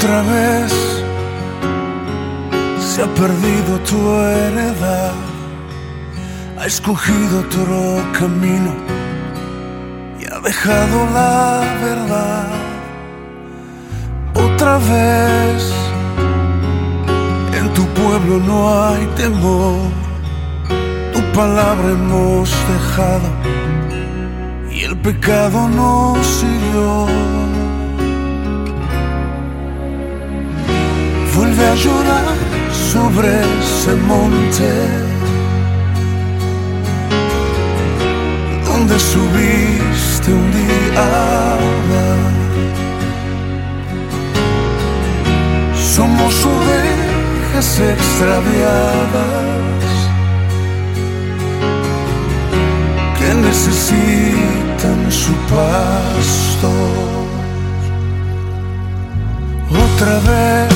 Otra vez se ha perdido tu heredad, ha escogido otro camino y ha dejado la verdad. Otra vez en tu pueblo no hay temor, tu palabra hemos dejado y el pecado nos siguió. Vuelve a llorar sobre ese monte donde subiste un día. Somos ovejas extraviadas que necesitan su pasto. Otra vez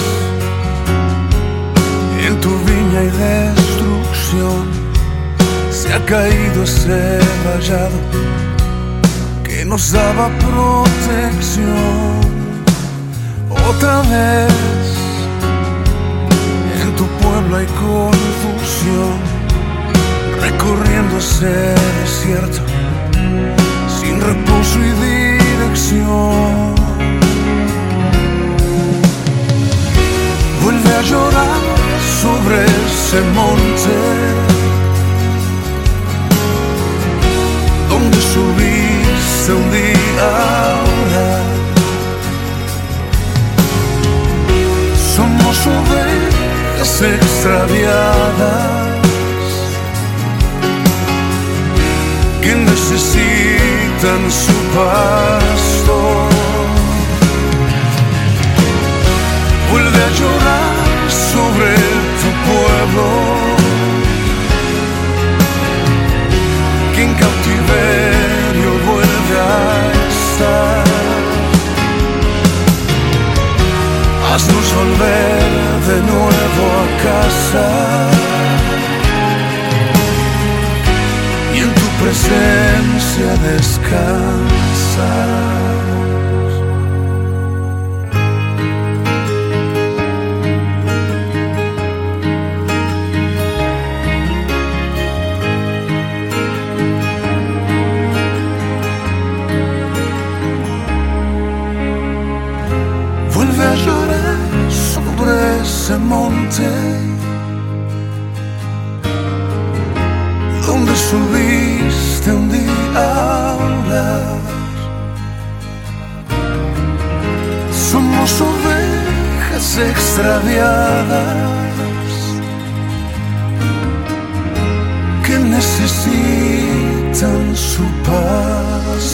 ha caído ese vallado que nos daba protección. Otra vez en tu pueblo hay confusión, recorriendo ese desierto sin reposo y dirección. Vuelve a llorar sobre ese monte subiste un día. Somos ovejas extraviadas que necesitan su pasto. Ese monte donde subiste un día a orar. Somos ovejas extraviadas que necesitan su paz.